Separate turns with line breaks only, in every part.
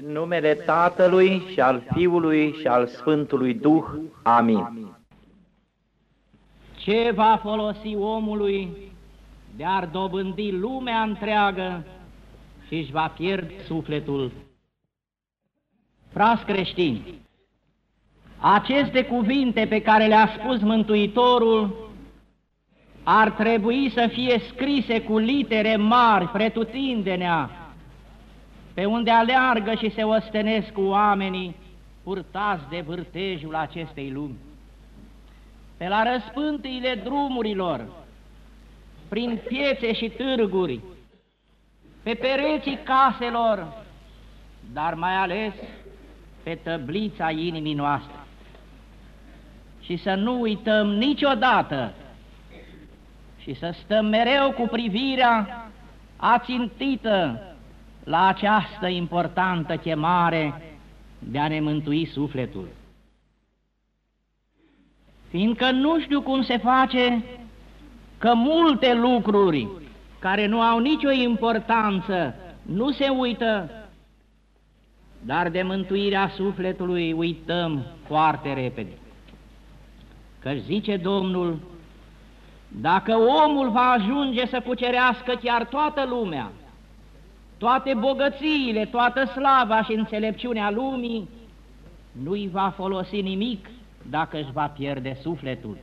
În numele Tatălui și al Fiului și al Sfântului Duh. Amin.
Ce va folosi omului de a dobândi lumea întreagă și își va pierde sufletul? Frați creștini, aceste cuvinte pe care le-a spus Mântuitorul ar trebui să fie scrise cu litere mari, pretutindenea, pe unde aleargă și se ostenesc cu oamenii purtați de vârtejul acestei lumi. Pe la răspântiile drumurilor, prin piețe și târguri, pe pereții caselor, dar mai ales pe tăblița inimii noastre. Și să nu uităm niciodată și să stăm mereu cu privirea ațintită la această importantă chemare de a ne mântui sufletul. Fiindcă nu știu cum se face că multe lucruri care nu au nicio importanță nu se uită, dar de mântuirea sufletului uităm foarte repede. Că zice Domnul, dacă omul va ajunge să cucerească chiar toată lumea, toate bogățiile, toată slava și înțelepciunea lumii, nu-i va folosi nimic dacă își va pierde sufletul.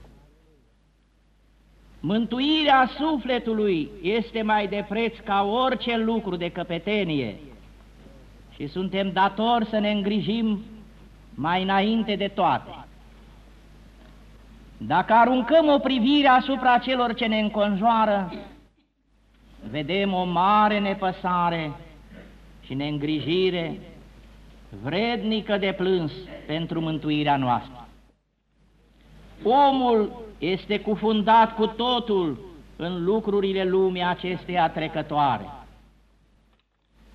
Mântuirea sufletului este mai de preț ca orice lucru de căpetenie și suntem datori să ne îngrijim mai înainte de toate. Dacă aruncăm o privire asupra celor ce ne înconjoară, vedem o mare nepăsare și neîngrijire vrednică de plâns pentru mântuirea noastră. Omul este cufundat cu totul în lucrurile lumii acesteia trecătoare.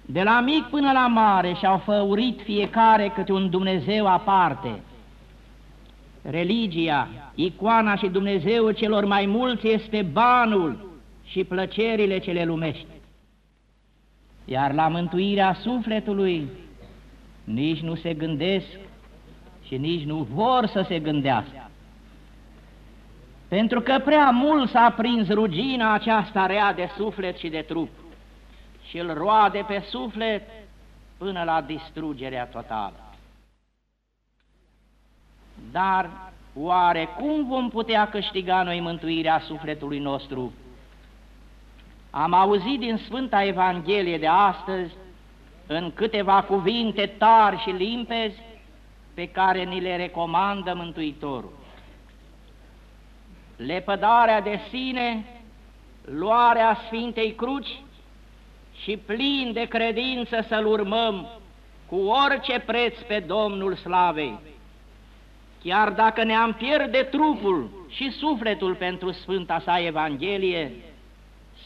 De la mic până la mare și-au făurit fiecare câte un Dumnezeu aparte. Religia, icoana și Dumnezeu celor mai mulți este banul și plăcerile cele lumești. Iar la mântuirea sufletului nici nu se gândesc și nici nu vor să se gândească. Pentru că prea mult s-a prins rugina aceasta rea de suflet și de trup și îl roade pe suflet până la distrugerea totală. Dar oare cum vom putea câștiga noi mântuirea sufletului nostru am auzit din Sfânta Evanghelie de astăzi, în câteva cuvinte tari și limpezi, pe care ni le recomandă Mântuitorul. Lepădarea de sine, luarea Sfintei Cruci și plin de credință să-L urmăm cu orice preț pe Domnul Slavei. Chiar dacă ne-am pierde trupul și sufletul pentru Sfânta sa Evanghelie,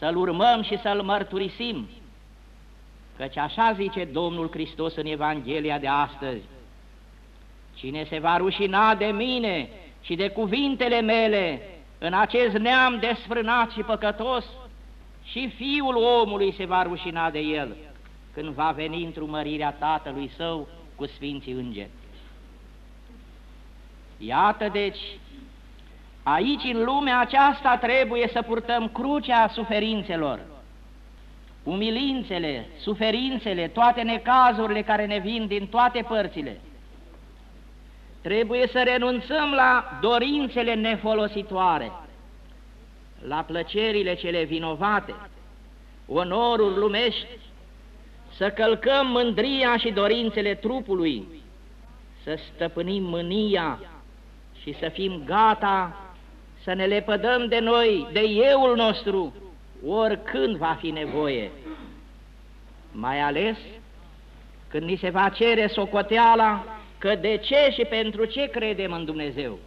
să-L urmăm și să-L mărturisim, căci așa zice Domnul Hristos în Evanghelia de astăzi, Cine se va rușina de mine și de cuvintele mele în acest neam desfrânat și păcătos, și Fiul omului se va rușina de el când va veni într-o mărirea Tatălui Său cu Sfinții Îngeri. Iată deci Aici, în lumea aceasta, trebuie să purtăm crucea suferințelor, umilințele, suferințele, toate necazurile care ne vin din toate părțile. Trebuie să renunțăm la dorințele nefolositoare, la plăcerile cele vinovate, onorul lumești, să călcăm mândria și dorințele trupului, să stăpânim mânia și să fim gata să ne lepădăm de noi, de euul nostru, oricând va fi nevoie. Mai ales când ni se va cere socoteala că de ce și pentru ce credem în Dumnezeu.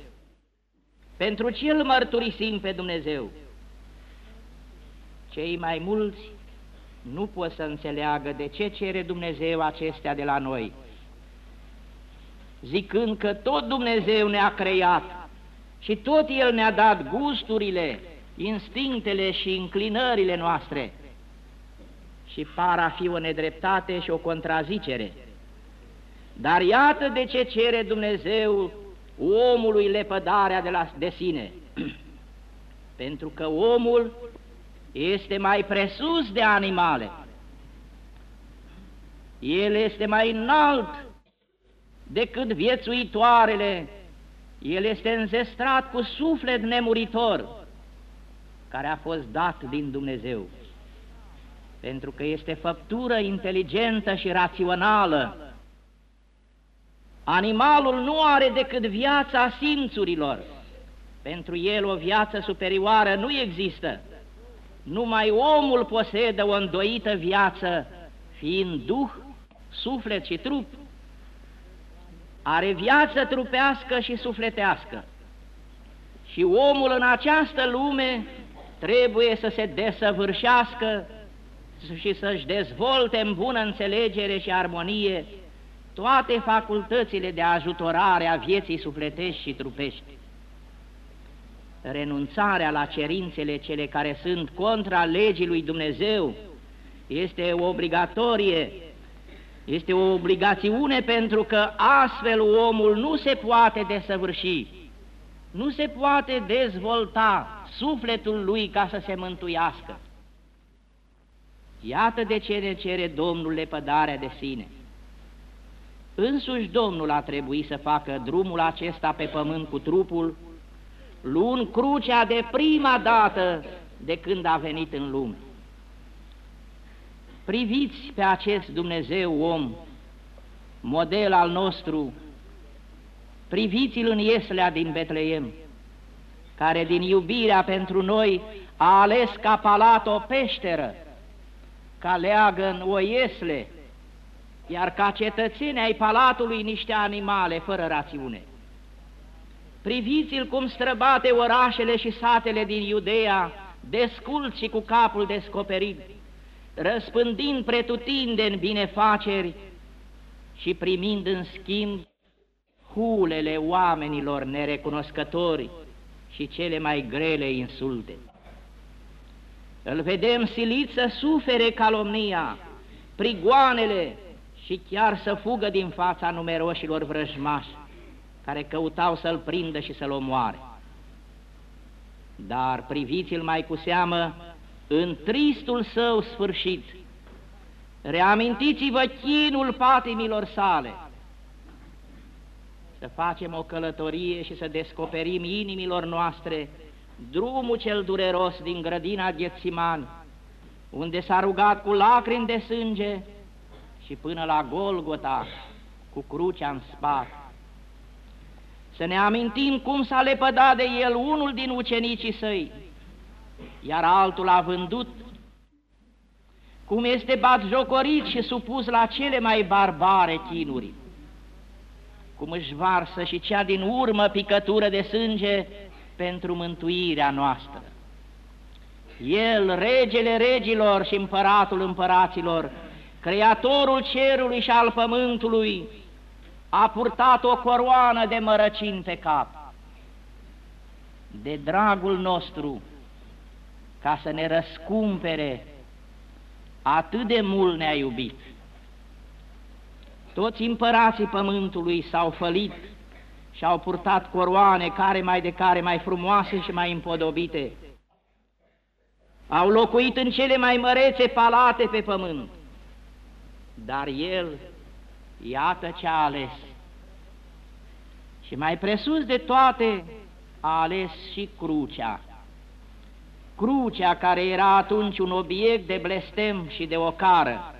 Pentru ce îl mărturisim pe Dumnezeu? Cei mai mulți nu pot să înțeleagă de ce cere Dumnezeu acestea de la noi, zicând că tot Dumnezeu ne-a creat și tot El ne-a dat gusturile, instinctele și înclinările noastre și par a fi o nedreptate și o contrazicere, Dar iată de ce cere Dumnezeu omului lepădarea de, la, de sine. Pentru că omul este mai presus de animale. El este mai înalt decât viețuitoarele. El este înzestrat cu suflet nemuritor, care a fost dat din Dumnezeu. Pentru că este făptură inteligentă și rațională, Animalul nu are decât viața simțurilor. Pentru el o viață superioară nu există. Numai omul posedă o îndoită viață, fiind duh, suflet și trup. Are viață trupească și sufletească. Și omul în această lume trebuie să se desăvârșească și să-și dezvolte în bună înțelegere și armonie toate facultățile de ajutorare a vieții sufletești și trupești. Renunțarea la cerințele cele care sunt contra legii lui Dumnezeu este obligatorie, este o obligațiune pentru că astfel omul nu se poate desăvârși, nu se poate dezvolta sufletul lui ca să se mântuiască. Iată de ce ne cere Domnul lepădarea de sine. Însuși Domnul a trebuit să facă drumul acesta pe pământ cu trupul, luând crucea de prima dată de când a venit în lume. Priviți pe acest Dumnezeu om, model al nostru, priviți-l în Ieslea din Betleem, care din iubirea pentru noi a ales ca palat o peșteră, ca leagăn o iesle, iar ca cetățeni ai palatului niște animale fără rațiune. Priviți-l cum străbate orașele și satele din Iudeea, descult și cu capul descoperit, răspândind pretutindeni binefaceri și primind în schimb hulele oamenilor nerecunoscători și cele mai grele insulte. Îl vedem silit să sufere calomnia, prigoanele, și chiar să fugă din fața numeroșilor vrăjmași care căutau să-l prindă și să-l omoare. Dar priviți-l mai cu seamă în tristul său sfârșit. Reamintiți-vă chinul patimilor sale. Să facem o călătorie și să descoperim inimilor noastre drumul cel dureros din grădina Ghețiman, unde s-a rugat cu lacrimi de sânge și până la Golgota cu crucea în spate. Să ne amintim cum s-a lepădat de el unul din ucenicii săi, iar altul a vândut, cum este batjocorit și supus la cele mai barbare chinuri, cum își varsă și cea din urmă picătură de sânge pentru mântuirea noastră. El, regele regilor și împăratul împăraților, Creatorul cerului și al pământului, a purtat o coroană de mărăcini pe cap. De dragul nostru, ca să ne răscumpere, atât de mult ne-a iubit. Toți împărații pământului s-au fălit și au purtat coroane care mai de care mai frumoase și mai împodobite. Au locuit în cele mai mărețe palate pe pământ dar el, iată ce a ales. Și mai presus de toate, a ales și crucea. Crucea care era atunci un obiect de blestem și de ocară,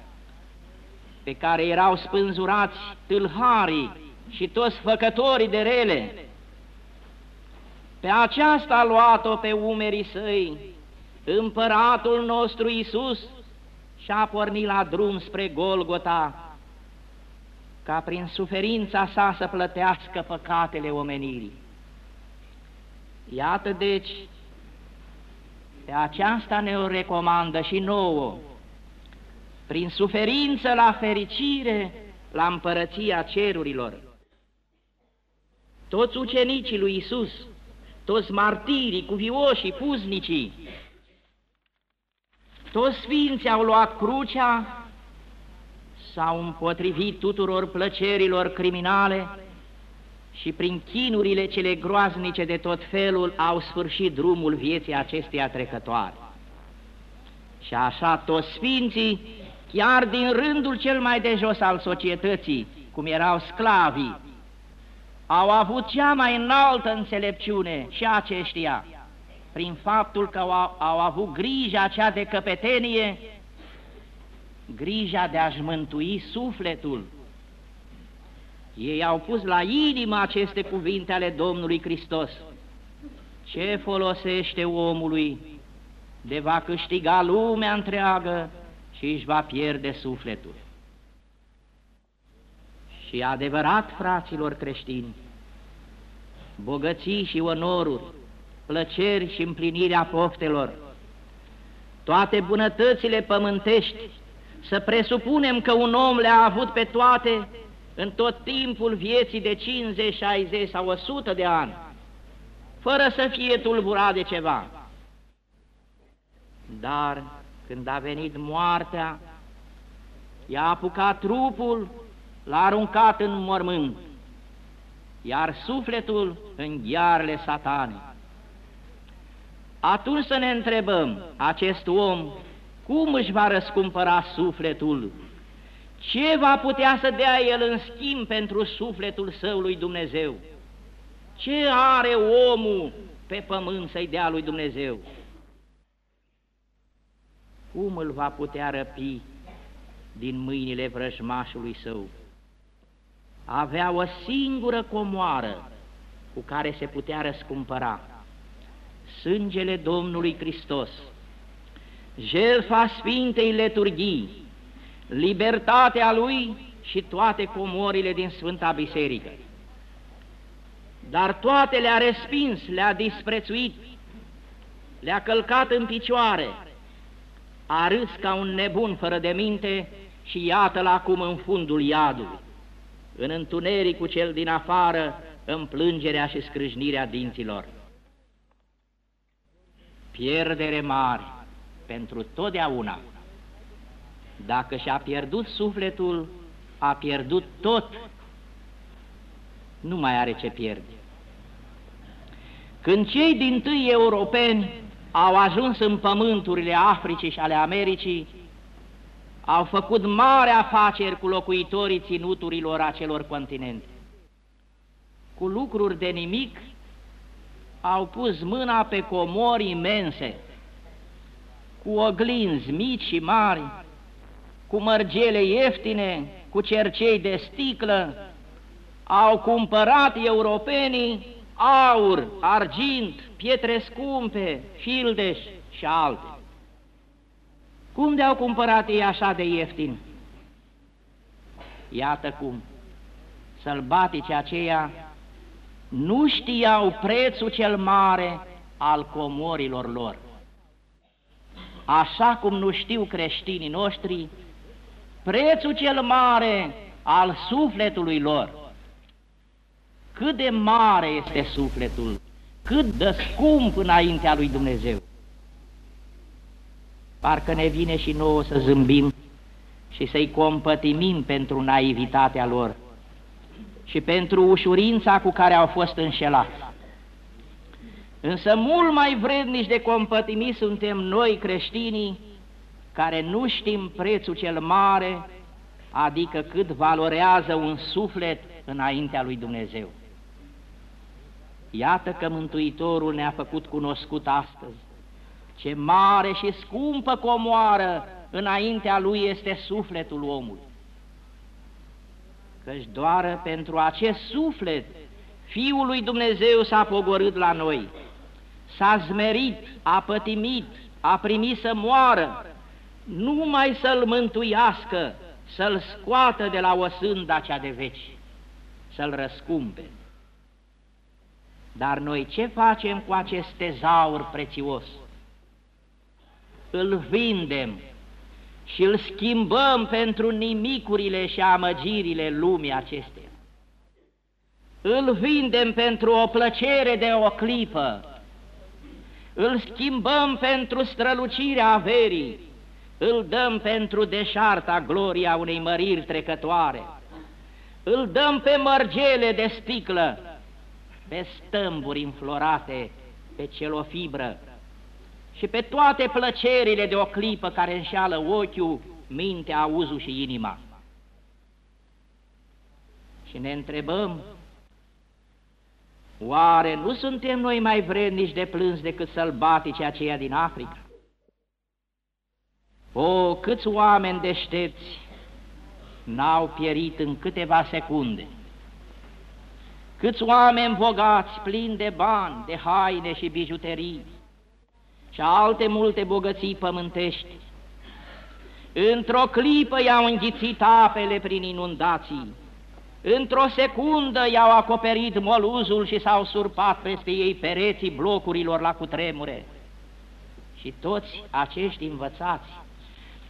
pe care erau spânzurați tâlharii și toți făcătorii de rele. Pe aceasta a luat-o pe umerii săi împăratul nostru Iisus, și a pornit la drum spre Golgota, ca prin suferința sa să plătească păcatele omenirii. Iată deci, pe aceasta ne o recomandă și nouă, prin suferință la fericire, la împărăția cerurilor. Toți ucenicii lui Isus, toți martirii, cuvioșii, puznicii, toți sfinții au luat crucea s-au împotrivit tuturor plăcerilor criminale și prin chinurile cele groaznice de tot felul au sfârșit drumul vieții acesteia trecătoare. Și așa toți sfinții, chiar din rândul cel mai de jos al societății, cum erau sclavii, au avut cea mai înaltă înțelepciune și aceștia, prin faptul că au, au avut grija aceea de căpetenie, grija de a-și mântui sufletul. Ei au pus la inimă aceste cuvinte ale Domnului Hristos. Ce folosește omului de va câștiga lumea întreagă și își va pierde sufletul? Și adevărat, fraților creștini, bogății și onoruri, plăceri și împlinirea poftelor, toate bunătățile pământești, să presupunem că un om le-a avut pe toate în tot timpul vieții de 50, 60 sau 100 de ani, fără să fie tulburat de ceva. Dar când a venit moartea, i-a apucat trupul, l-a aruncat în mormânt, iar sufletul în ghearele satanii. Atunci să ne întrebăm, acest om cum își va răscumpăra sufletul? Ce va putea să dea el în schimb pentru sufletul său lui Dumnezeu? Ce are omul pe pământ să-i dea lui Dumnezeu? Cum îl va putea răpi din mâinile vrăjmașului său? Avea o singură comoară cu care se putea răscumpăra, sângele Domnului Hristos, jertfa Sfintei Leturghii, libertatea Lui și toate comorile din Sfânta Biserică. Dar toate le-a respins, le-a disprețuit, le-a călcat în picioare, a râs ca un nebun fără de minte și iată-l acum în fundul iadului, în întunericul cel din afară, în plângerea și scrâșnirea dinților. Pierdere mare, pentru totdeauna. Dacă și-a pierdut sufletul, a pierdut tot, nu mai are ce pierde. Când cei din tâi europeni au ajuns în pământurile Africii și ale Americii, au făcut mare afaceri cu locuitorii ținuturilor acelor continente. Cu lucruri de nimic au pus mâna pe comori imense, cu oglinzi mici și mari, cu mărgele ieftine, cu cercei de sticlă, au cumpărat europenii aur, argint, pietre scumpe, fildeș și alte. Cum de-au cumpărat ei așa de ieftin? Iată cum, sălbatice aceia nu știau prețul cel mare al comorilor lor așa cum nu știu creștinii noștri, prețul cel mare al sufletului lor. Cât de mare este sufletul, cât de scump înaintea lui Dumnezeu. Parcă ne vine și nouă să zâmbim și să-i compătimim pentru naivitatea lor și pentru ușurința cu care au fost înșelați. Însă mult mai vrednici de compătimi suntem noi creștinii, care nu știm prețul cel mare, adică cât valorează un suflet înaintea lui Dumnezeu. Iată că Mântuitorul ne-a făcut cunoscut astăzi. Ce mare și scumpă comoară înaintea lui este sufletul omului. Căci doar pentru acest suflet Fiul lui Dumnezeu s-a pogorât la noi s-a zmerit, a pătimit, a primit să moară, numai să-l mântuiască, să-l scoată de la o sânda cea de veci, să-l răscumpe. Dar noi ce facem cu acest tezaur prețios? Îl vindem și îl schimbăm pentru nimicurile și amăgirile lumii acesteia. Îl vindem pentru o plăcere de o clipă, îl schimbăm pentru strălucirea averii, îl dăm pentru deșarta gloria unei măriri trecătoare, îl dăm pe mărgele de sticlă, pe stâmburi înflorate, pe celofibră și pe toate plăcerile de o clipă care înșeală ochiul, mintea, auzul și inima. Și ne întrebăm, oare nu suntem noi mai vrednici de plâns decât sălbatici aceia din Africa? O, câți oameni deștepți n-au pierit în câteva secunde, câți oameni bogați, plini de bani, de haine și bijuterii și alte multe bogății pământești, într-o clipă i-au înghițit apele prin inundații, într-o secundă i-au acoperit moluzul și s-au surpat peste ei pereții blocurilor la cutremure. Și toți acești învățați,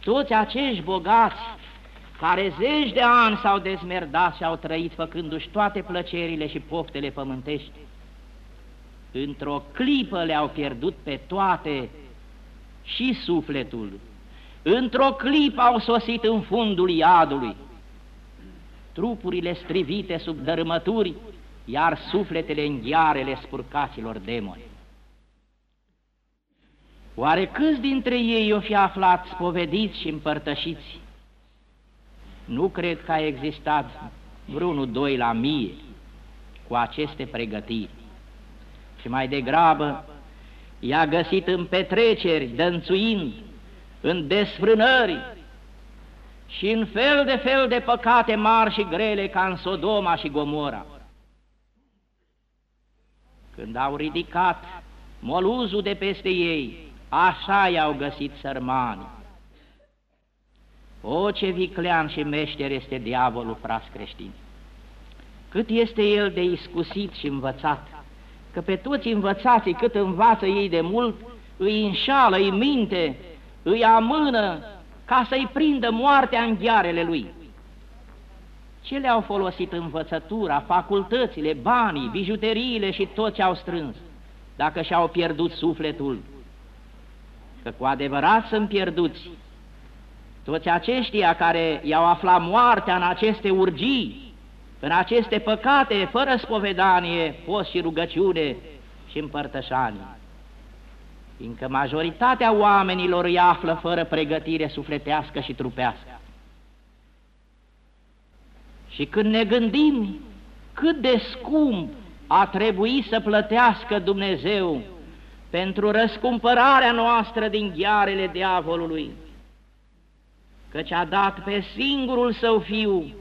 toți acești bogați, care zeci de ani s-au dezmerdat și au trăit făcându-și toate plăcerile și poftele pământești, într-o clipă le-au pierdut pe toate și sufletul, într-o clipă au sosit în fundul iadului, trupurile strivite sub dărâmături, iar sufletele în ghearele spurcaților demoni. Oare câți dintre ei o fi aflat spovediți și împărtășiți? Nu cred că a existat vreunul doi la mie cu aceste pregătiri, și mai degrabă i-a găsit în petreceri, dănțuind, în desfrânări și în fel de fel de păcate mari și grele ca în Sodoma și Gomora. Când au ridicat moluzul de peste ei, așa i-au găsit sărmani. O, ce viclean și meșter este diavolul, frați creștini! Cât este el de iscusit și învățat, că pe toți învățații cât învață ei de mult, îi înșală, îi minte, îi amână ca să-i prindă moartea în ghearele lui. Ce le-au folosit învățătura, facultățile, banii, bijuteriile și tot ce au strâns, dacă și-au pierdut sufletul? Că cu adevărat sunt pierduți toți aceștia care i-au aflat moartea în aceste urgii, în aceste păcate, fără spovedanie, post și rugăciune și împărtășanie. Fiindcă majoritatea oamenilor îi află fără pregătire sufletească și trupească. Și când ne gândim cât de scump a trebuit să plătească Dumnezeu pentru răscumpărarea noastră din ghearele diavolului, căci a dat pe singurul său fiu,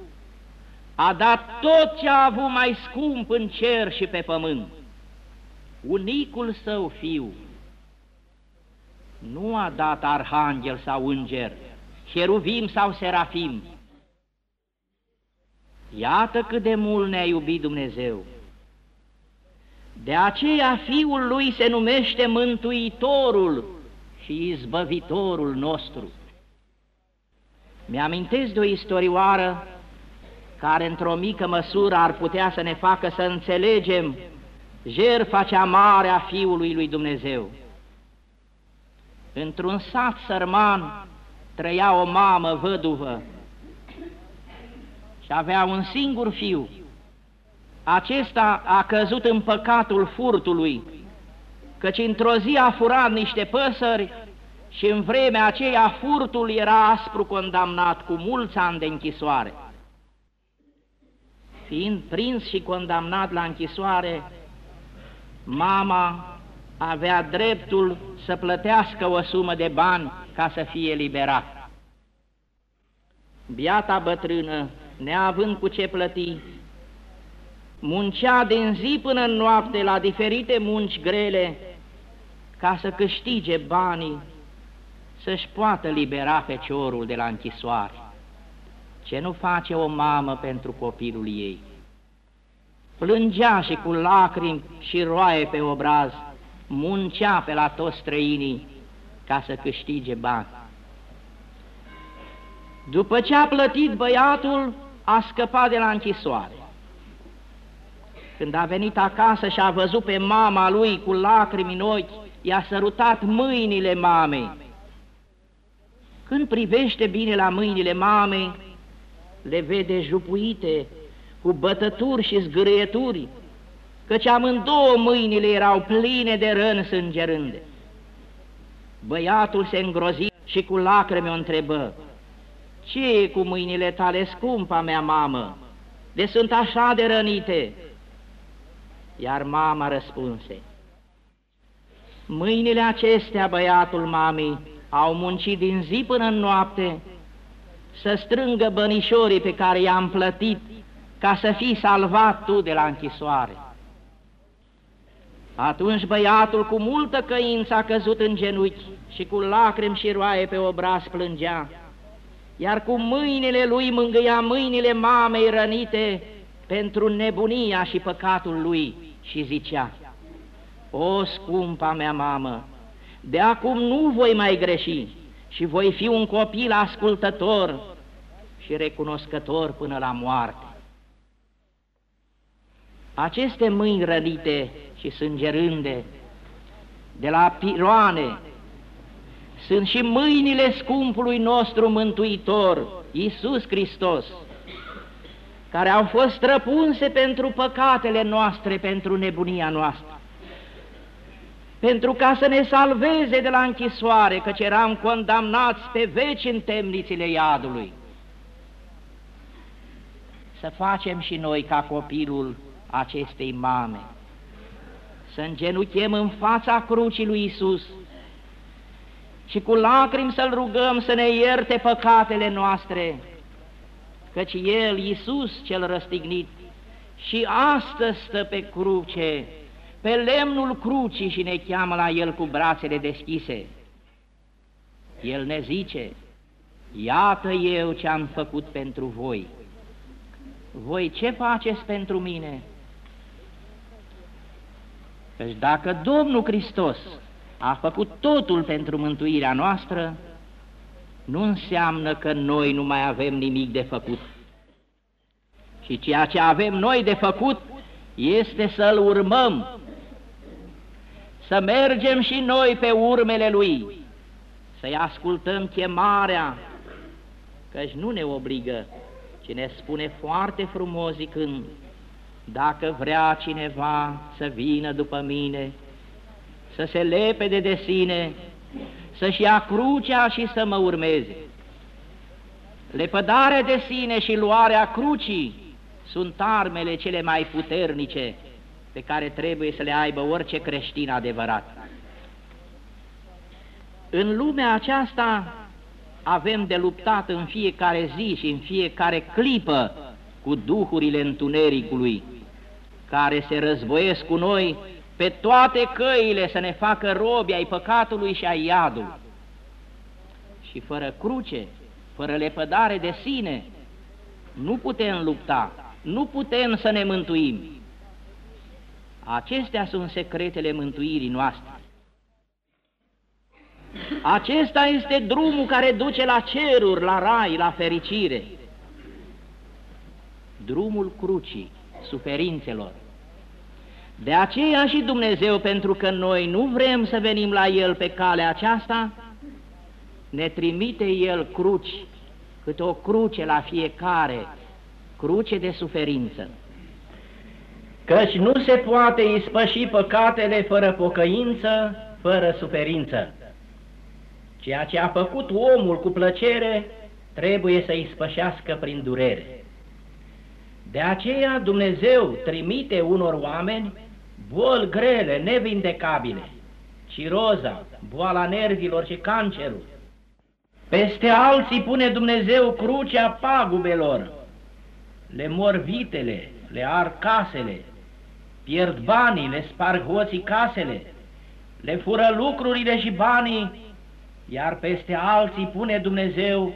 a dat tot ce a avut mai scump în cer și pe pământ, unicul său fiu. Nu a dat arhanghel sau înger, cheruvim sau serafim. Iată cât de mult ne-a iubit Dumnezeu. De aceea Fiul Lui se numește Mântuitorul și Izbăvitorul nostru. Mi-amintesc de o istorioară care într-o mică măsură ar putea să ne facă să înțelegem jertfa cea mare a Fiului lui Dumnezeu. Într-un sat sărman trăia o mamă văduvă și avea un singur fiu. Acesta a căzut în păcatul furtului, căci într-o zi a furat niște păsări și în vremea aceea furtul era aspru condamnat cu mulți ani de închisoare. Fiind prins și condamnat la închisoare, mama avea dreptul să plătească o sumă de bani ca să fie liberat. Biata bătrână, neavând cu ce plăti, muncea din zi până în noapte la diferite munci grele ca să câștige banii să-și poată libera feciorul de la închisoare. Ce nu face o mamă pentru copilul ei? Plângea și cu lacrimi și roaie pe obraz, muncea pe la toți străinii ca să câștige bani. După ce a plătit băiatul, a scăpat de la închisoare. Când a venit acasă și a văzut pe mama lui cu lacrimi în ochi, i-a sărutat mâinile mamei Când privește bine la mâinile mamei, le vede jupuite cu bătături și zgârieturi, căci amândouă mâinile erau pline de răni sângerânde. Băiatul se îngrozi și cu lacrimi o întrebă, Ce e cu mâinile tale, scumpa mea mamă, de sunt așa de rănite?" Iar mama răspunse, Mâinile acestea, băiatul mamei, au muncit din zi până în noapte să strângă bănișorii pe care i-am plătit ca să fii salvat tu de la închisoare. Atunci băiatul cu multă căință a căzut în genunchi și cu lacrimi și roaie pe obraz plângea, iar cu mâinile lui mângâia mâinile mamei rănite pentru nebunia și păcatul lui și zicea, O, scumpa mea mamă, de acum nu voi mai greși și voi fi un copil ascultător și recunoscător până la moarte. Aceste mâini rănite și sângerânde de la piroane sunt și mâinile scumpului nostru Mântuitor, Iisus Hristos, care au fost străpunse pentru păcatele noastre, pentru nebunia noastră, pentru ca să ne salveze de la închisoare, căci eram condamnați pe veci în temnițile iadului. Să facem și noi ca copilul acestei mame, să îngenuchem în fața crucii lui Isus și cu lacrimi să-L rugăm să ne ierte păcatele noastre, căci El, Iisus cel răstignit, și astăzi stă pe cruce, pe lemnul crucii și ne cheamă la El cu brațele deschise. El ne zice, iată eu ce am făcut pentru voi. Voi ce faceți pentru mine? Căci dacă Domnul Hristos a făcut totul pentru mântuirea noastră, nu înseamnă că noi nu mai avem nimic de făcut. Și ceea ce avem noi de făcut este să-L urmăm, să mergem și noi pe urmele Lui, să-i ascultăm chemarea, căci nu ne obligă, ci ne spune foarte frumos zicând, dacă vrea cineva să vină după mine, să se lepede de sine, să-și ia crucea și să mă urmeze. Lepădarea de sine și luarea crucii sunt armele cele mai puternice pe care trebuie să le aibă orice creștin adevărat. În lumea aceasta avem de luptat în fiecare zi și în fiecare clipă cu duhurile întunericului, care se războiesc cu noi pe toate căile să ne facă robi ai păcatului și ai iadului. Și fără cruce, fără lepădare de sine, nu putem lupta, nu putem să ne mântuim. Acestea sunt secretele mântuirii noastre. Acesta este drumul care duce la ceruri, la rai, la fericire. Drumul crucii, suferințelor, de aceea și Dumnezeu, pentru că noi nu vrem să venim la El pe calea aceasta, ne trimite El cruci, câte o cruce la fiecare, cruce de suferință. Căci nu se poate ispăși păcatele fără pocăință, fără suferință. Ceea ce a făcut omul cu plăcere, trebuie să ispășească prin durere. De aceea Dumnezeu trimite unor oameni boli grele, nevindecabile, ciroza, boala nervilor și cancerul. Peste alții pune Dumnezeu crucea pagubelor, le mor vitele, le ar casele, pierd banii, le sparg hoții casele, le fură lucrurile și banii, iar peste alții pune Dumnezeu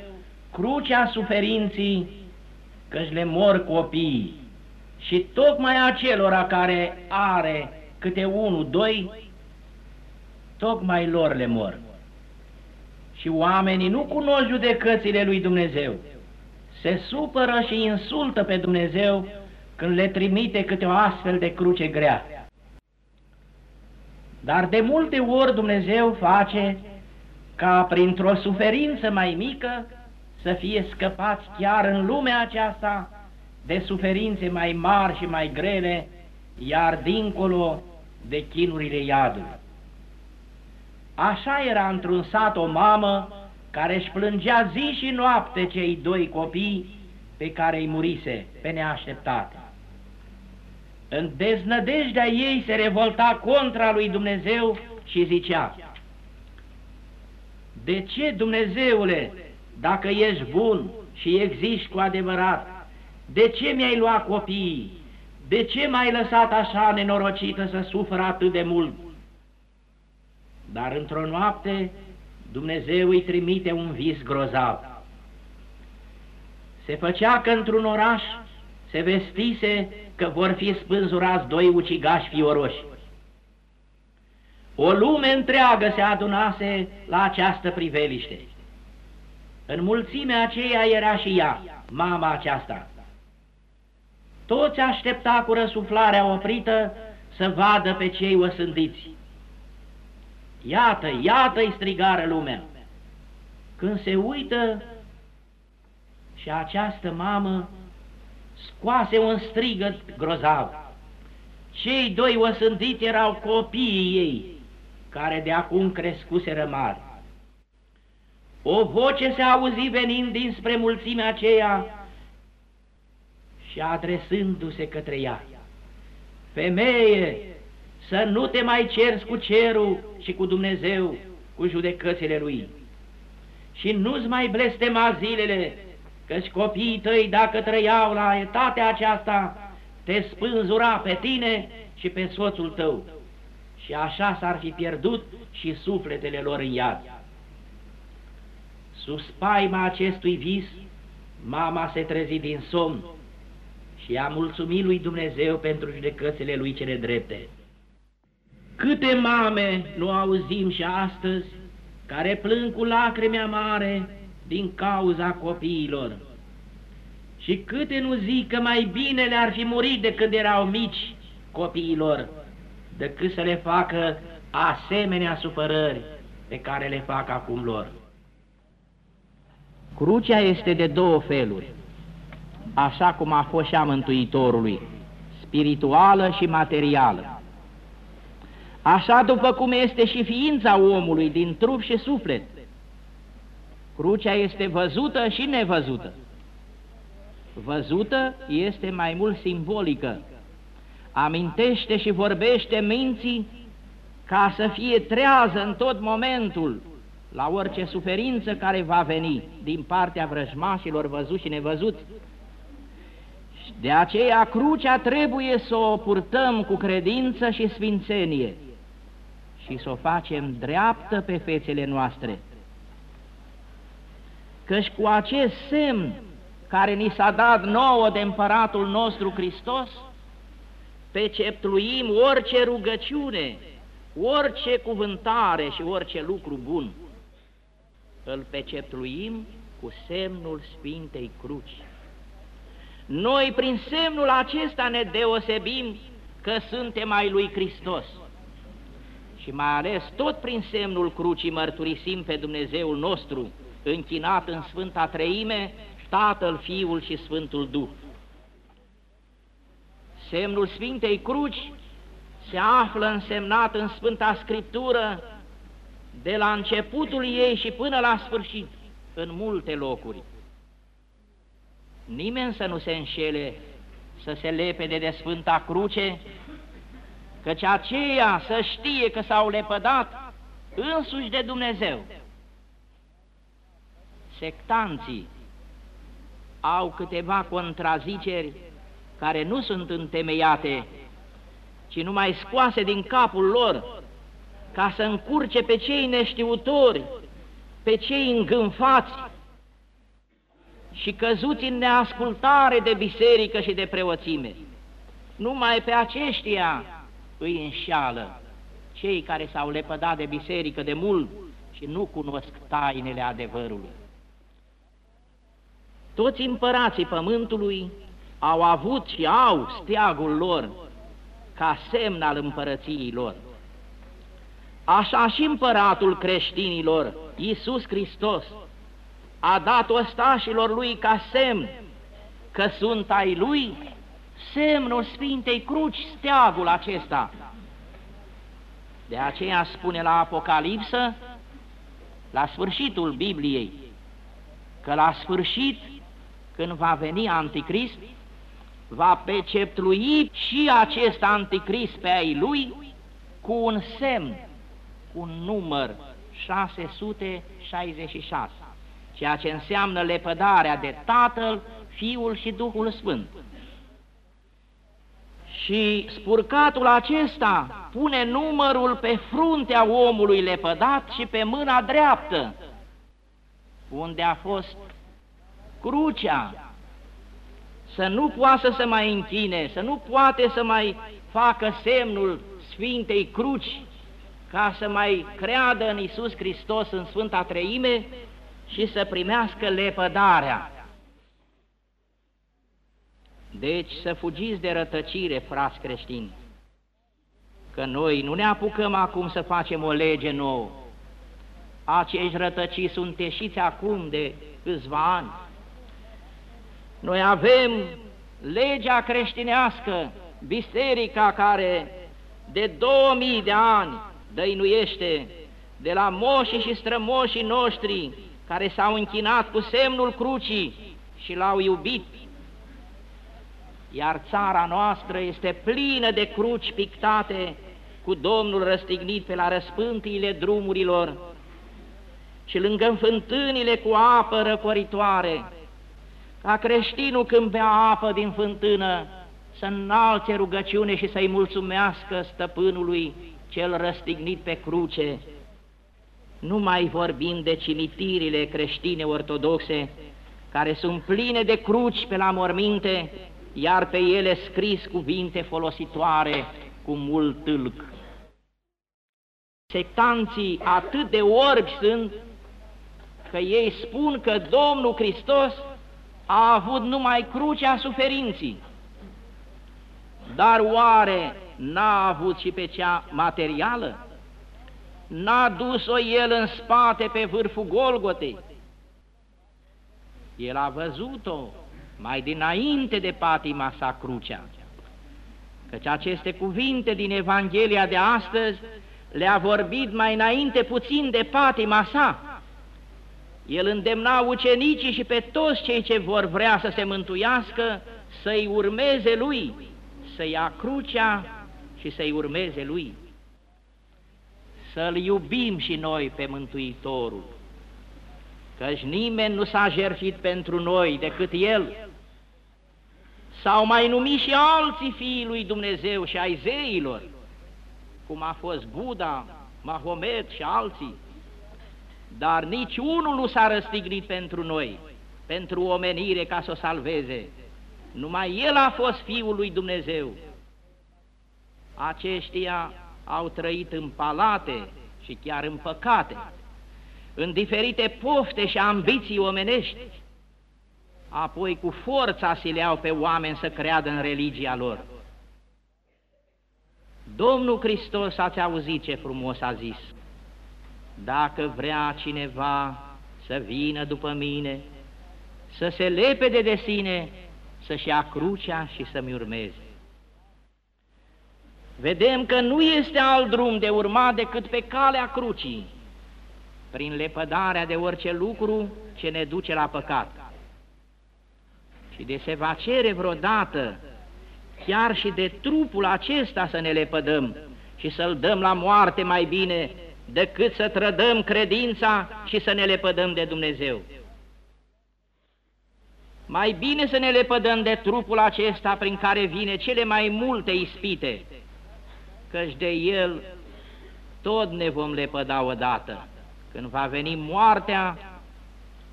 crucea suferinții, căci le mor copiii și tocmai acelora care are câte unul, doi, tocmai lor le mor. Și oamenii nu cunosc judecățile lui Dumnezeu. Se supără și insultă pe Dumnezeu când le trimite câte o astfel de cruce grea. Dar de multe ori Dumnezeu face ca printr-o suferință mai mică să fie scăpați chiar în lumea aceasta de suferințe mai mari și mai grele, iar dincolo de chinurile iadului. Așa era într-un sat o mamă care își plângea zi și noapte cei doi copii pe care îi murise pe neașteptate. În deznădejdea ei se revolta contra lui Dumnezeu și zicea, De ce, Dumnezeule, dacă ești bun și existi cu adevărat, de ce mi-ai luat copiii? De ce m-ai lăsat așa nenorocită să sufăr atât de mult? Dar într-o noapte Dumnezeu îi trimite un vis grozav. Se făcea că într-un oraș se vestise că vor fi spânzurați doi ucigași fioroși. O lume întreagă se adunase la această priveliște. În mulțimea aceea era și ea, mama aceasta. Toți aștepta cu răsuflarea oprită să vadă pe cei osândiți. Iată, iată-i strigară lumea. Când se uită și această mamă scoase un strigăt grozav. Cei doi osândiți erau copiii ei, care de acum crescuseră mari. O voce se auzi venind dinspre mulțimea aceea și adresându-se către ea. Femeie, să nu te mai cerți cu cerul și cu Dumnezeu, cu judecățile Lui. Și nu-ți mai blestema zilele, căci copiii tăi, dacă trăiau la etatea aceasta, te spânzura pe tine și pe soțul tău. Și așa s-ar fi pierdut și sufletele lor în iad. Sus spaima acestui vis, mama se trezi din somn și a mulțumit lui Dumnezeu pentru judecățile lui cele drepte. Câte mame nu auzim și astăzi care plâng cu lacrimi amare din cauza copiilor. Și câte nu zic că mai bine le-ar fi murit de când erau mici copiilor, decât să le facă asemenea supărări pe care le fac acum lor. Crucea este de două feluri, așa cum a fost și a Mântuitorului, spirituală și materială. Așa după cum este și ființa omului din trup și suflet. Crucea este văzută și nevăzută. Văzută este mai mult simbolică. Amintește și vorbește minții ca să fie trează în tot momentul la orice suferință care va veni din partea vrăjmașilor văzuți și nevăzuți. De aceea crucea trebuie să o purtăm cu credință și sfințenie și să o facem dreaptă pe fețele noastre. Căci cu acest semn care ni s-a dat nouă de împăratul nostru Hristos, peceptluim orice rugăciune, orice cuvântare și orice lucru bun. Îl peceptluim cu semnul Sfintei Cruci. Noi prin semnul acesta ne deosebim că suntem ai lui Hristos. Și mai ales tot prin semnul crucii mărturisim pe Dumnezeul nostru, închinat în Sfânta Treime, Tatăl, Fiul și Sfântul Duh. Semnul Sfintei Cruci se află însemnat în Sfânta Scriptură de la începutul ei și până la sfârșit, în multe locuri. Nimeni să nu se înșele să se lepede de Sfânta Cruce, căci aceia să știe că s-au lepădat însuși de Dumnezeu. Sectanții au câteva contraziceri care nu sunt întemeiate, ci numai scoase din capul lor ca să încurce pe cei neștiutori, pe cei îngânfați și căzuți în neascultare de biserică și de preoțime. Numai pe aceștia îi înșeală cei care s-au lepădat de biserică de mult și nu cunosc tainele adevărului. Toți împărații pământului au avut și au steagul lor ca semn al împărăției lor. Așa și împăratul creștinilor, Iisus Hristos, a dat ostașilor lui ca semn că sunt ai lui, semnul Sfintei Cruci, steagul acesta. De aceea spune la Apocalipsă, la sfârșitul Bibliei, că la sfârșit, când va veni Anticrist, va peceptlui și acest Anticrist pe ai lui cu un semn, cu un număr 666, ceea ce înseamnă lepădarea de Tatăl, Fiul și Duhul Sfânt. Și spurcatul acesta pune numărul pe fruntea omului lepădat și pe mâna dreaptă, unde a fost crucea, să nu poată să mai închine, să nu poate să mai facă semnul Sfintei Cruci, ca să mai creadă în Isus Hristos în Sfânta Treime și să primească lepădarea. Deci să fugiți de rătăcire, frați creștini, că noi nu ne apucăm acum să facem o lege nouă. Acești rătăciți sunt ieșiți acum de câțiva ani. Noi avem legea creștinească, biserica care de 2000 de ani dăinuiește de la moșii și strămoșii noștri care s-au închinat cu semnul crucii și l-au iubit iar țara noastră este plină de cruci pictate cu Domnul răstignit pe la răspântiile drumurilor și lângă fântânile cu apă răcoritoare, ca creștinul când bea apă din fântână să înalțe rugăciune și să-i mulțumească stăpânului cel răstignit pe cruce. Nu mai vorbim de cimitirile creștine ortodoxe, care sunt pline de cruci pe la morminte, iar pe ele scris cuvinte folositoare cu mult tâlc. Sectanții atât de orbi sunt că ei spun că Domnul Hristos a avut numai crucea suferinții, dar oare n-a avut și pe cea materială? N-a dus-o el în spate pe vârful Golgotei? El a văzut-o mai dinainte de patima sa crucea. Căci aceste cuvinte din Evanghelia de astăzi le-a vorbit mai înainte puțin de patima sa. El îndemna ucenicii și pe toți cei ce vor vrea să se mântuiască să-i urmeze lui, să ia crucea și să-i urmeze lui. Să-l iubim și noi pe Mântuitorul, căci nimeni nu s-a jertfit pentru noi decât El, S-au mai numit și alții fiii lui Dumnezeu și ai zeilor, cum a fost Buddha, Mahomet și alții, dar nici unul nu s-a răstignit pentru noi, pentru omenire ca să o salveze. Numai El a fost Fiul lui Dumnezeu. Aceștia au trăit în palate și chiar în păcate, în diferite pofte și ambiții omenești, apoi cu forța sileau pe oameni să creadă în religia lor. Domnul Hristos, ați auzit ce frumos a zis, dacă vrea cineva să vină după mine, să se lepede de sine, să-și ia crucea și să-mi urmeze. Vedem că nu este alt drum de urmat decât pe calea crucii, prin lepădarea de orice lucru ce ne duce la păcat și de se va cere vreodată chiar și de trupul acesta să ne lepădăm și să-l dăm la moarte mai bine decât să trădăm credința și să ne lepădăm de Dumnezeu. Mai bine să ne lepădăm de trupul acesta prin care vine cele mai multe ispite, căci de el tot ne vom lepăda odată, când va veni moartea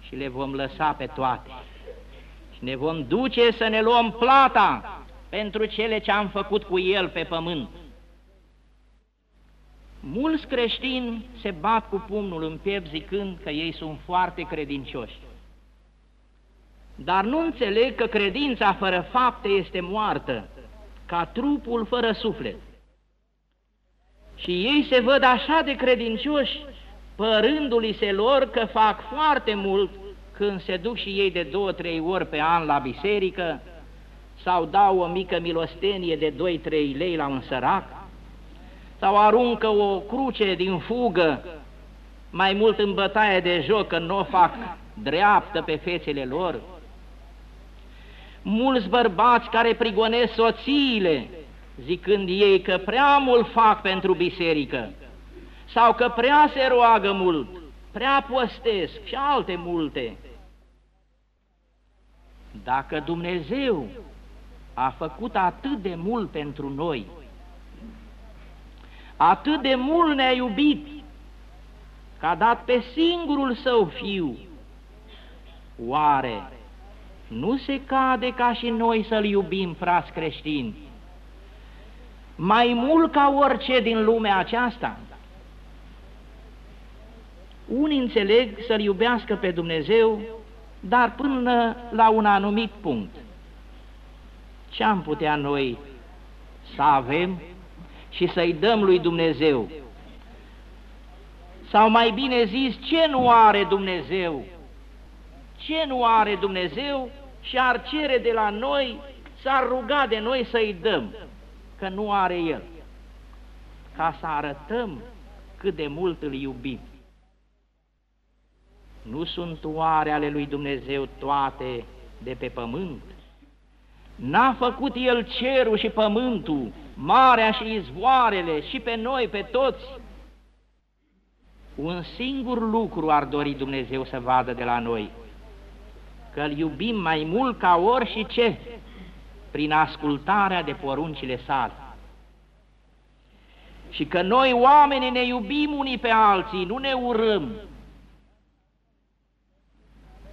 și le vom lăsa pe toate și ne vom duce să ne luăm plata pentru cele ce am făcut cu El pe pământ. Mulți creștini se bat cu pumnul în piept zicând că ei sunt foarte credincioși. Dar nu înțeleg că credința fără fapte este moartă, ca trupul fără suflet. Și ei se văd așa de credincioși, părându-li se lor că fac foarte mult când se duc și ei de două, trei ori pe an la biserică, sau dau o mică milostenie de 2-3 lei la un sărac, sau aruncă o cruce din fugă, mai mult în bătaie de joc, că nu o fac dreaptă pe fețele lor. Mulți bărbați care prigonesc soțiile, zicând ei că prea mult fac pentru biserică, sau că prea se roagă mult, prea postesc și alte multe. Dacă Dumnezeu a făcut atât de mult pentru noi, atât de mult ne-a iubit, că a dat pe singurul său fiu, oare nu se cade ca și noi să-L iubim, frați creștini, mai mult ca orice din lumea aceasta? Unii înțeleg să-L iubească pe Dumnezeu, dar până la un anumit punct. Ce am putea noi să avem și să-i dăm lui Dumnezeu? Sau mai bine zis, ce nu are Dumnezeu? Ce nu are Dumnezeu și ar cere de la noi, s-ar ruga de noi să-i dăm, că nu are El, ca să arătăm cât de mult îl iubim. Nu sunt oare ale lui Dumnezeu toate de pe pământ? N-a făcut El cerul și pământul, marea și izvoarele și pe noi, pe toți? Un singur lucru ar dori Dumnezeu să vadă de la noi, că îl iubim mai mult ca ori și ce, prin ascultarea de poruncile sale. Și că noi oamenii ne iubim unii pe alții, nu ne urâm.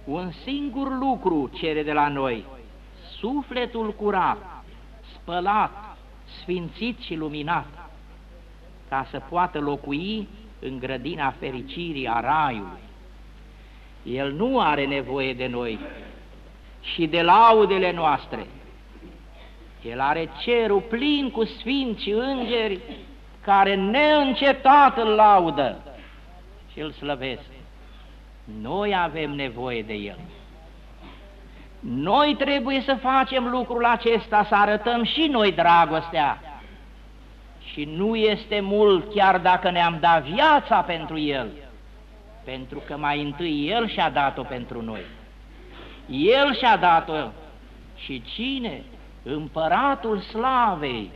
Un singur lucru cere de la noi, sufletul curat, spălat, sfințit și luminat, ca să poată locui în grădina fericirii a raiului. El nu are nevoie de noi și de laudele noastre. El are cerul plin cu sfinți și îngeri care neîncetat îl laudă și îl slăvesc. Noi avem nevoie de el. Noi trebuie să facem lucrul acesta, să arătăm și noi dragostea. Și nu este mult chiar dacă ne-am dat viața pentru El, pentru că mai întâi El și-a dat-o pentru noi. El și-a dat-o și cine? Împăratul slavei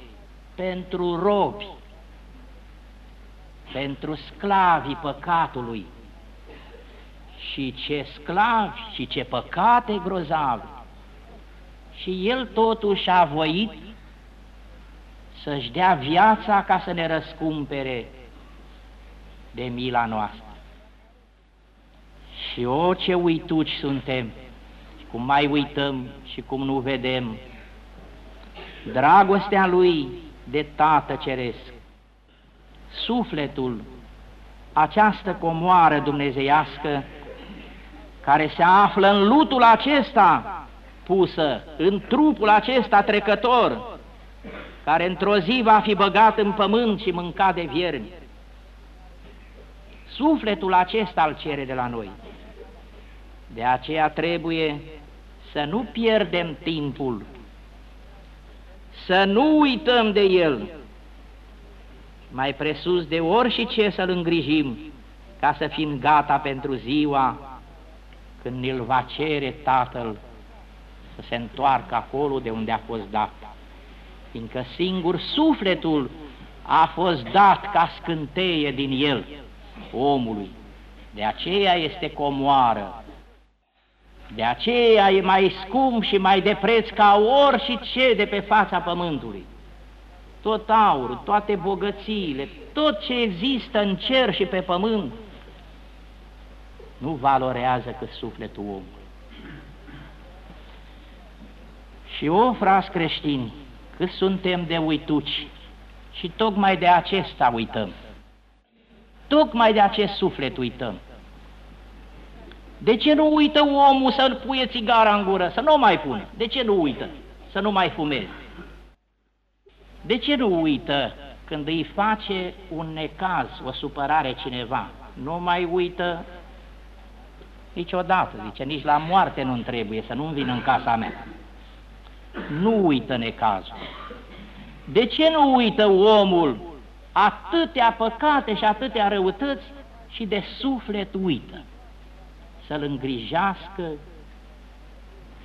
pentru robi, pentru sclavii păcatului. Și ce sclavi și ce păcate grozave. Și El totuși a voit să-și dea viața ca să ne răscumpere de mila noastră. Și o ce uituci suntem, și cum mai uităm și cum nu vedem, dragostea Lui de Tată Ceresc, sufletul, această comoară dumnezeiască, care se află în lutul acesta pusă, în trupul acesta trecător, care într-o zi va fi băgat în pământ și mâncat de vierni. Sufletul acesta îl cere de la noi. De aceea trebuie să nu pierdem timpul, să nu uităm de el, mai presus de orice să-l îngrijim, ca să fim gata pentru ziua când îl va cere Tatăl să se întoarcă acolo de unde a fost dat fiindcă singur sufletul a fost dat ca scânteie din el omului. De aceea este comoară, de aceea e mai scump și mai de preț ca orice de pe fața pământului. Tot aurul, toate bogățiile, tot ce există în cer și pe pământ, nu valorează cât sufletul omului. Și o, frați creștini, cât suntem de uituci și tocmai de acesta uităm. Tocmai de acest suflet uităm. De ce nu uită omul să-l puie țigara în gură, să nu mai pună? De ce nu uită? Să nu mai fumeze. De ce nu uită când îi face un necaz, o supărare cineva, nu mai uită niciodată, zice, nici la moarte nu trebuie să nu-mi vină în casa mea. Nu uită necazul. De ce nu uită omul atâtea păcate și atâtea răutăți și de suflet uită? Să-l îngrijească,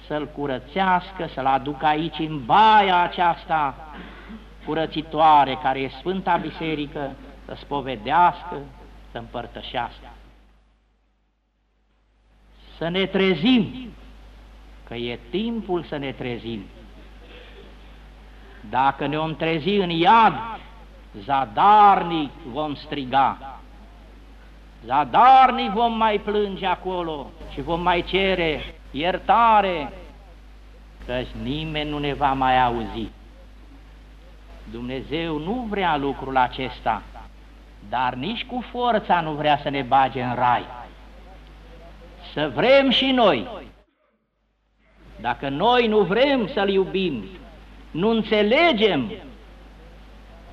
să-l curățească, să-l aducă aici în baia aceasta curățitoare care e Sfânta Biserică, să spovedească, să împărtășească. Să ne trezim, că e timpul să ne trezim. Dacă ne om trezi în iad, zadarnic vom striga. Zadarnic vom mai plânge acolo și vom mai cere iertare, căci nimeni nu ne va mai auzi. Dumnezeu nu vrea lucrul acesta, dar nici cu forța nu vrea să ne bage în rai. Să vrem și noi. Dacă noi nu vrem să-L iubim, nu înțelegem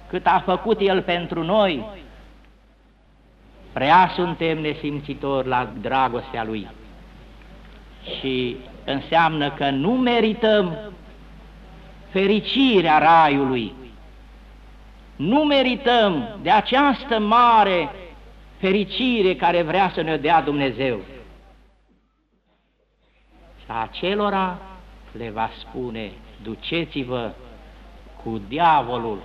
cât a făcut El pentru noi, prea suntem nesimțitori la dragostea Lui. Și înseamnă că nu merităm fericirea raiului, nu merităm de această mare fericire care vrea să ne dea Dumnezeu. Și acelora le va spune, duceți-vă cu diavolul,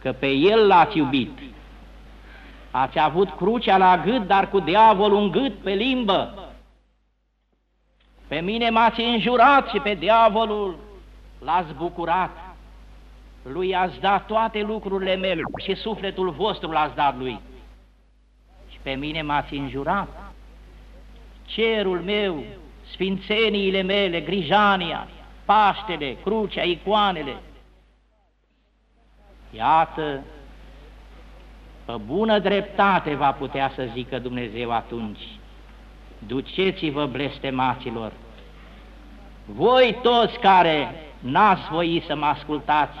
că pe el l-ați iubit. Ați avut crucea la gât, dar cu diavolul în gât, pe limbă. Pe mine m-ați înjurat și pe diavolul l-ați bucurat lui ați dat toate lucrurile mele și sufletul vostru l-ați dat lui. Și pe mine m-ați înjurat. Cerul meu, sfințeniile mele, grijania, Paștele, crucea, icoanele. Iată, pe bună dreptate va putea să zică Dumnezeu atunci, duceți-vă blestemaților, voi toți care n-ați voi să mă ascultați,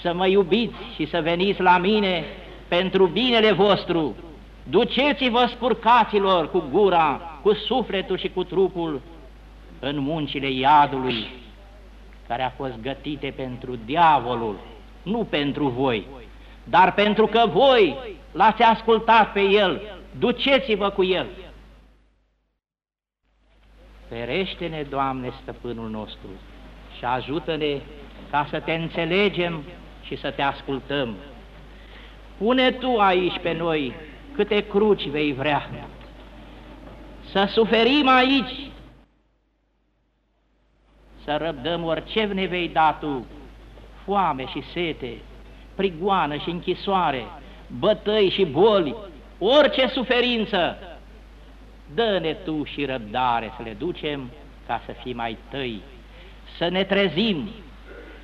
să mă iubiți și să veniți la mine pentru binele vostru. Duceți-vă spurcaților cu gura, cu sufletul și cu trupul în muncile iadului, care a fost gătite pentru diavolul, nu pentru voi, dar pentru că voi l-ați ascultat pe el, duceți-vă cu el. Ferește-ne, Doamne, stăpânul nostru, și ajută-ne ca să te înțelegem și să te ascultăm. Pune Tu aici pe noi câte cruci vei vrea, să suferim aici, să răbdăm orice ne vei da Tu, foame și sete, prigoană și închisoare, bătăi și boli, orice suferință, dă-ne Tu și răbdare să le ducem ca să fim mai Tăi, să ne trezim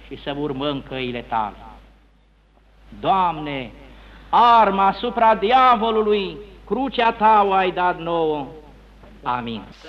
și să urmăm căile Tale. Doamne, arma asupra diavolului, crucea Ta o ai dat nouă. Amin. Să